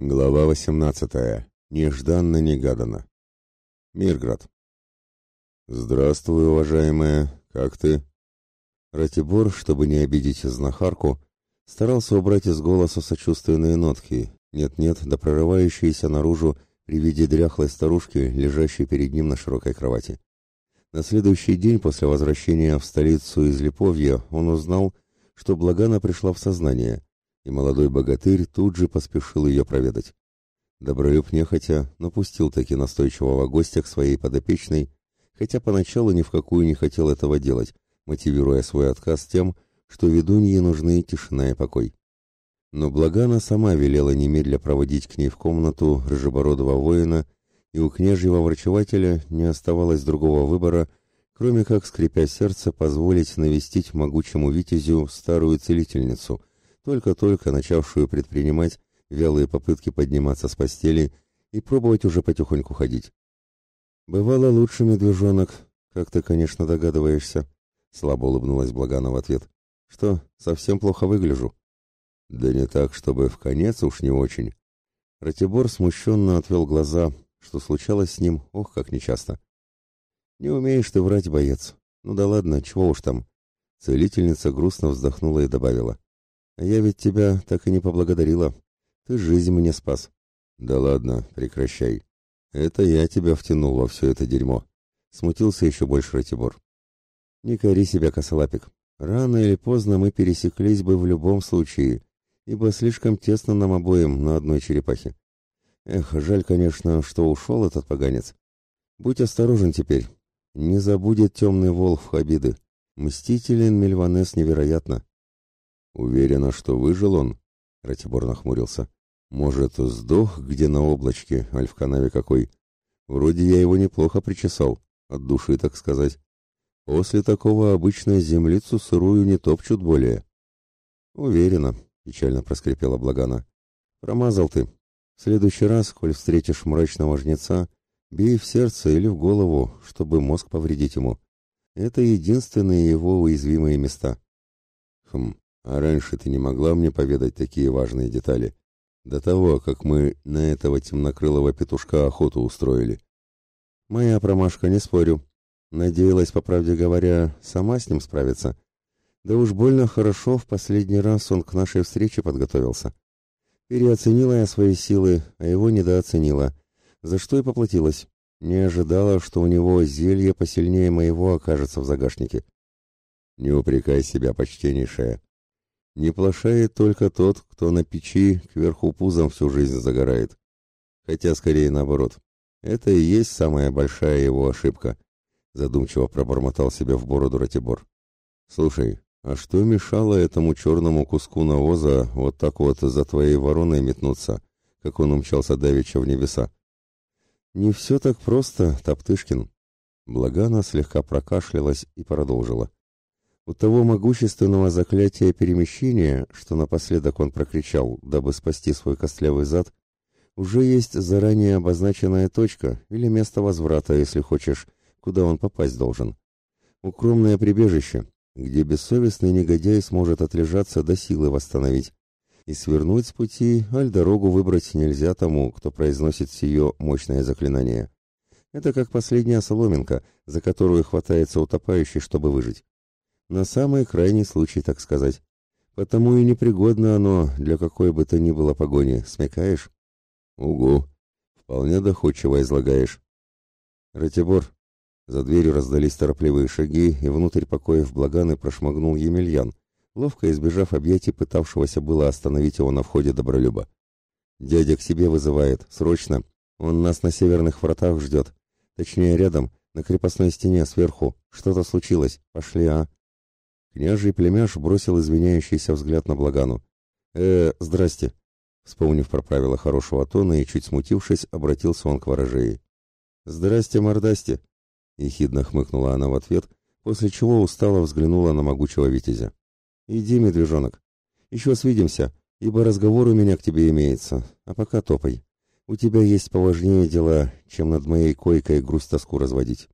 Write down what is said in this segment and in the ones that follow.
Глава 18. Нежданно-негаданно. Мирград. «Здравствуй, уважаемая. Как ты?» Ратибор, чтобы не обидеть знахарку, старался убрать из голоса сочувственные нотки, нет-нет, да прорывающиеся наружу при виде дряхлой старушки, лежащей перед ним на широкой кровати. На следующий день после возвращения в столицу из Липовья он узнал, что Благана пришла в сознание – и молодой богатырь тут же поспешил ее проведать. Добролюб нехотя напустил таки настойчивого гостя к своей подопечной, хотя поначалу ни в какую не хотел этого делать, мотивируя свой отказ тем, что ведунье нужны тишина и покой. Но Благана сама велела немедля проводить к ней в комнату рыжебородого воина, и у княжьего врачевателя не оставалось другого выбора, кроме как, скрипя сердце, позволить навестить могучему витязю старую целительницу, только-только начавшую предпринимать вялые попытки подниматься с постели и пробовать уже потихоньку ходить. «Бывало лучше, медвежонок, как ты, конечно, догадываешься», — слабо улыбнулась Благана в ответ. «Что, совсем плохо выгляжу?» «Да не так, чтобы в конец уж не очень». Ратибор смущенно отвел глаза, что случалось с ним, ох, как нечасто. «Не умеешь ты врать, боец. Ну да ладно, чего уж там». Целительница грустно вздохнула и добавила. А я ведь тебя так и не поблагодарила. Ты жизнь мне спас. Да ладно, прекращай. Это я тебя втянул во все это дерьмо. Смутился еще больше Ратибор. Не кори себя, косолапик. Рано или поздно мы пересеклись бы в любом случае, ибо слишком тесно нам обоим на одной черепахе. Эх, жаль, конечно, что ушел этот поганец. Будь осторожен теперь. Не забудет темный волк обиды. Мстителен Мельванес невероятно. Уверена, что выжил он? Ратибор нахмурился. Может, сдох где на облачке, аль в канаве какой? Вроде я его неплохо причесал, от души, так сказать. После такого обычно землицу сырую не топчут более. Уверена, печально проскрипела Благана. Промазал ты. В следующий раз, коль встретишь мрачного жнеца, бей в сердце или в голову, чтобы мозг повредить ему. Это единственные его уязвимые места. Хм, а раньше ты не могла мне поведать такие важные детали? До того, как мы на этого темнокрылого петушка охоту устроили. Моя промашка, не спорю. Надеялась, по правде говоря, сама с ним справиться. Да уж больно хорошо в последний раз он к нашей встрече подготовился. Переоценила я свои силы, а его недооценила. За что и поплатилась. Не ожидала, что у него зелье посильнее моего окажется в загашнике. Не упрекай себя, почтеннейшая. Не плашает только тот, кто на печи кверху пузом всю жизнь загорает. Хотя скорее наоборот. Это и есть самая большая его ошибка, задумчиво пробормотал себе в бороду Ратибор. Слушай, а что мешало этому черному куску навоза вот так вот за твоей вороной метнуться, как он умчался давеча в небеса? Не все так просто, Топтышкин. Благана слегка прокашлялась и продолжила. У того могущественного заклятия перемещения, что напоследок он прокричал, дабы спасти свой костлявый зад, уже есть заранее обозначенная точка или место возврата, если хочешь, куда он попасть должен. Укромное прибежище, где бессовестный негодяй сможет отлежаться до силы восстановить. И свернуть с пути, аль дорогу выбрать нельзя тому, кто произносит сие мощное заклинание. Это как последняя соломинка, за которую хватается утопающий, чтобы выжить. На самый крайний случай, так сказать. Потому и непригодно оно для какой бы то ни было погони, смекаешь? Угу. Вполне доходчиво излагаешь. Ратибор. За дверью раздались торопливые шаги, и внутрь покоев Благаны прошмыгнул Емельян, ловко избежав объятий пытавшегося было остановить его на входе Добролюба. «Дядя к себе вызывает, срочно. Он нас на северных вратах ждет. Точнее, рядом, на крепостной стене сверху. Что-то случилось. Пошли, а?» Княжий племяш бросил извиняющийся взгляд на Благану. «Э, здрасте!» Вспомнив про правила хорошего тона и чуть смутившись, обратился он к ворожее. «Здрасте, мордасте!» Ехидно хмыкнула она в ответ, после чего устало взглянула на могучего витязя. «Иди, медвежонок, еще свидимся, ибо разговор у меня к тебе имеется, а пока топай. У тебя есть поважнее дела, чем над моей койкой грусть-тоску разводить».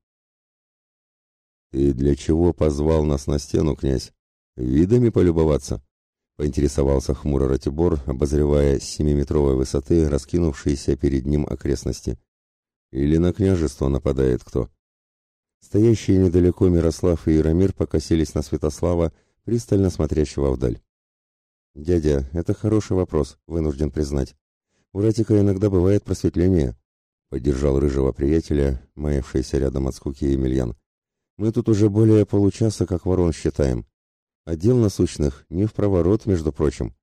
«Ты для чего позвал нас на стену, князь? Видами полюбоваться?» Поинтересовался хмуро Ратибор, обозревая с семиметровой высоты раскинувшиеся перед ним окрестности. Или на княжество нападает кто? Стоящие недалеко Мирослав и Ирамир покосились на Святослава, пристально смотрящего вдаль. «Дядя, это хороший вопрос, вынужден признать. У Ратика иногда бывает просветление», — поддержал рыжего приятеля, маявшийся рядом от скуки Емельян. «Мы тут уже более получаса как ворон считаем. Отдел насущных не в проворот, между прочим.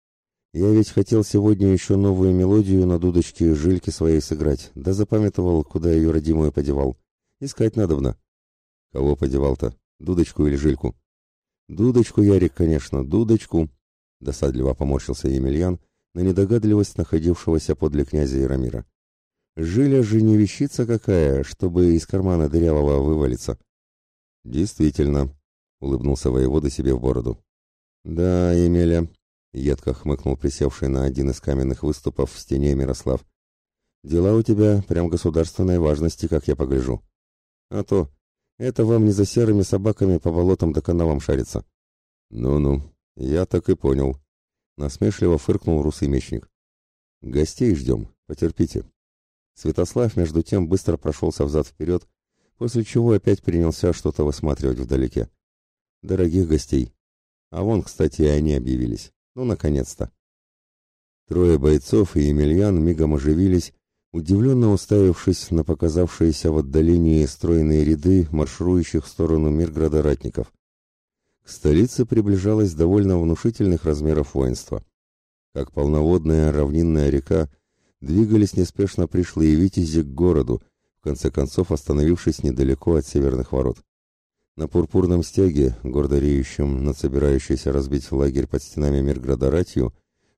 Я ведь хотел сегодня еще новую мелодию на дудочке жильки своей сыграть, да запамятовал, куда ее родимую подевал. Искать надобно. Кого подевал-то? Дудочку или жильку? Дудочку, Ярик, конечно, дудочку. Досадливо поморщился Емельян на недогадливость находившегося подле князя Яромира. Жиля же не вещица какая, чтобы из кармана дырявого вывалиться. Действительно, улыбнулся воевода себе в бороду. Да, Емеля, едко хмыкнул присевший на один из каменных выступов в стене Мирослав. Дела у тебя прям государственной важности, как я погляжу. А то, это вам не за серыми собаками по болотам да канавам шарится. Ну-ну, я так и понял. Насмешливо фыркнул русый мечник. Гостей ждем, потерпите. Святослав, между тем, быстро прошелся взад-вперед, после чего опять принялся что-то высматривать вдалеке дорогих гостей. А вон, кстати, и они объявились. Ну, наконец-то. Трое бойцов и Емельян мигом оживились, удивленно уставившись на показавшиеся в отдалении стройные ряды марширующих в сторону Мирграда ратников. К столице приближалось довольно внушительных размеров воинства. Как полноводная равнинная река, двигались неспешно пришлые витязи к городу, в конце концов остановившись недалеко от северных ворот. На пурпурном стяге, гордо реющем над собирающейся разбить лагерь под стенами Мирграда ратью,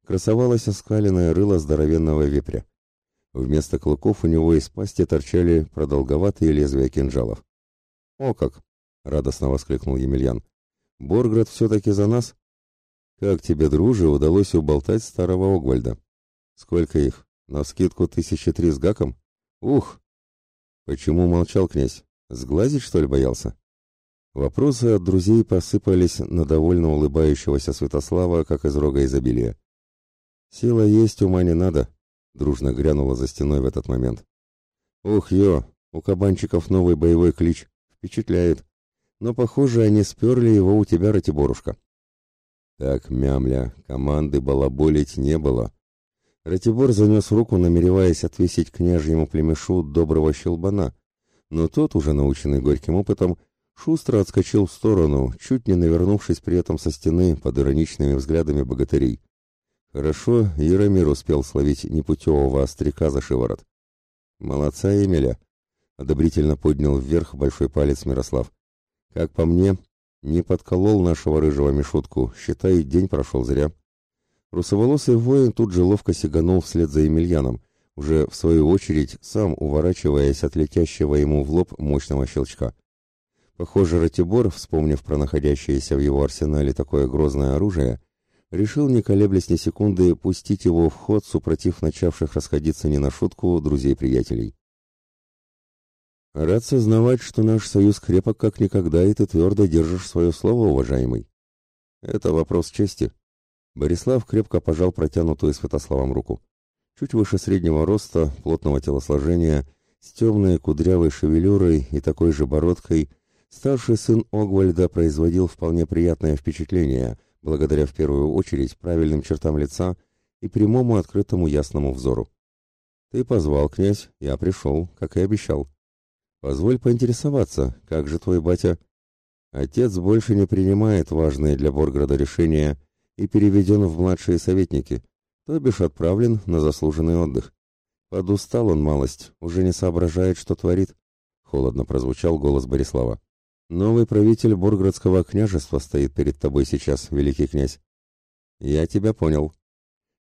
красовалось оскаленное рыло здоровенного вепря. Вместо клыков у него из пасти торчали продолговатые лезвия кинжалов. «О как!» — радостно воскликнул Емельян. «Борград все-таки за нас?» «Как тебе, друже, удалось уболтать старого Огвальда?» «Сколько их? На скидку тысячи три с гаком?» «Ух!» «Почему молчал князь? Сглазить, что ли, боялся?» Вопросы от друзей посыпались на довольно улыбающегося Святослава, как из рога изобилия. «Сила есть, ума не надо», — дружно грянула за стеной в этот момент. «Ух, ё, у кабанчиков новый боевой клич. Впечатляет. Но, похоже, они сперли его у тебя, Ратиборушка». Так, мямля, команды балаболить не было. Ратибор занес руку, намереваясь отвесить княжьему племешу доброго щелбана, но тот, уже наученный горьким опытом, шустро отскочил в сторону, чуть не навернувшись при этом со стены под ироничными взглядами богатырей. Хорошо, Яромир успел словить непутевого остряка за шиворот. «Молодца, Емеля!» — одобрительно поднял вверх большой палец Мирослав. «Как по мне, не подколол нашего рыжего Мишутку, считай, день прошел зря». Русоволосый воин тут же ловко сиганул вслед за Емельяном, уже в свою очередь сам уворачиваясь от летящего ему в лоб мощного щелчка. Похоже, Ратибор, вспомнив про находящееся в его арсенале такое грозное оружие, решил, не колеблясь ни секунды, пустить его в ход, супротив начавших расходиться не на шутку друзей-приятелей. «Рад сознавать, что наш союз крепок как никогда, и ты твердо держишь свое слово, уважаемый. Это вопрос чести». Борислав крепко пожал протянутую Святославом руку. Чуть выше среднего роста, плотного телосложения, с темной кудрявой шевелюрой и такой же бородкой – Старший сын Огвальда производил вполне приятное впечатление, благодаря в первую очередь правильным чертам лица и прямому открытому ясному взору. «Ты позвал, князь, я пришел, как и обещал. Позволь поинтересоваться, как же твой батя...» Отец больше не принимает важные для Борграда решения и переведен в младшие советники, то бишь отправлен на заслуженный отдых. Подустал он малость, уже не соображает, что творит. Холодно прозвучал голос Борислава. Новый правитель Борградского княжества стоит перед тобой сейчас, великий князь. Я тебя понял.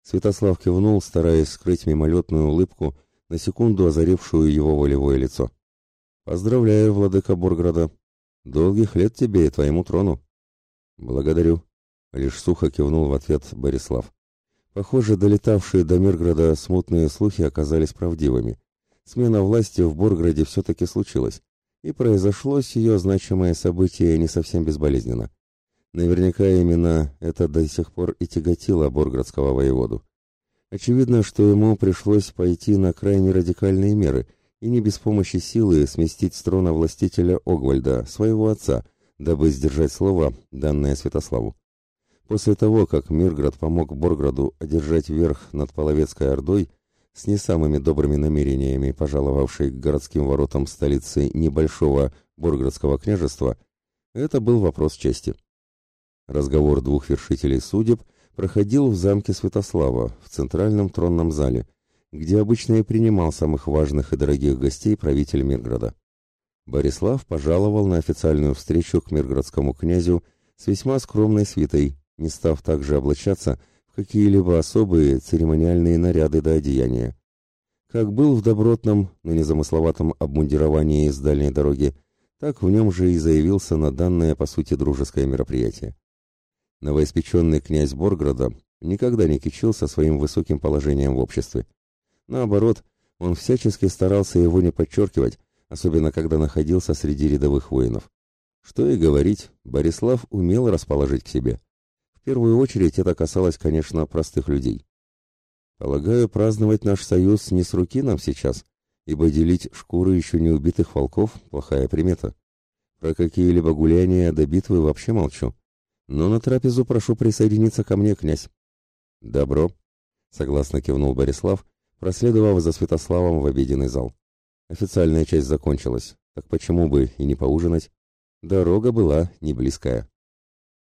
Святослав кивнул, стараясь скрыть мимолетную улыбку, на секунду озарившую его волевое лицо. Поздравляю, владыка Борграда. Долгих лет тебе и твоему трону. Благодарю. Лишь сухо кивнул в ответ Борислав. Похоже, долетавшие до Мирграда смутные слухи оказались правдивыми. Смена власти в Борграде все-таки случилась и произошло сие значимое событие не совсем безболезненно. Наверняка именно это до сих пор и тяготило Борградского воеводу. Очевидно, что ему пришлось пойти на крайне радикальные меры и не без помощи силы сместить с трона властителя Огвальда, своего отца, дабы сдержать слово, данное Святославу. После того, как Мирград помог Борграду одержать верх над Половецкой Ордой, с не самыми добрыми намерениями пожаловавшей к городским воротам столицы небольшого Борградского княжества, это был вопрос чести. Разговор двух вершителей судеб проходил в замке Святослава, в центральном тронном зале, где обычно и принимал самых важных и дорогих гостей правитель Мирграда. Борислав пожаловал на официальную встречу к мирградскому князю с весьма скромной свитой, не став также облачаться в какие-либо особые церемониальные наряды до одеяния. Как был в добротном, но незамысловатом обмундировании с дальней дороги, так в нем же и заявился на данное, по сути, дружеское мероприятие. Новоиспеченный князь Борграда никогда не кичился своим высоким положением в обществе. Наоборот, он всячески старался его не подчеркивать, особенно когда находился среди рядовых воинов. Что и говорить, Борислав умел расположить к себе. В первую очередь это касалось, конечно, простых людей. Полагаю, праздновать наш союз не с руки нам сейчас, ибо делить шкуры еще не убитых волков – плохая примета. Про какие-либо гуляния до битвы вообще молчу. Но на трапезу прошу присоединиться ко мне, князь. Добро, согласно кивнул Борислав, проследовав за Святославом в обеденный зал. Официальная часть закончилась, так почему бы и не поужинать? Дорога была не близкая.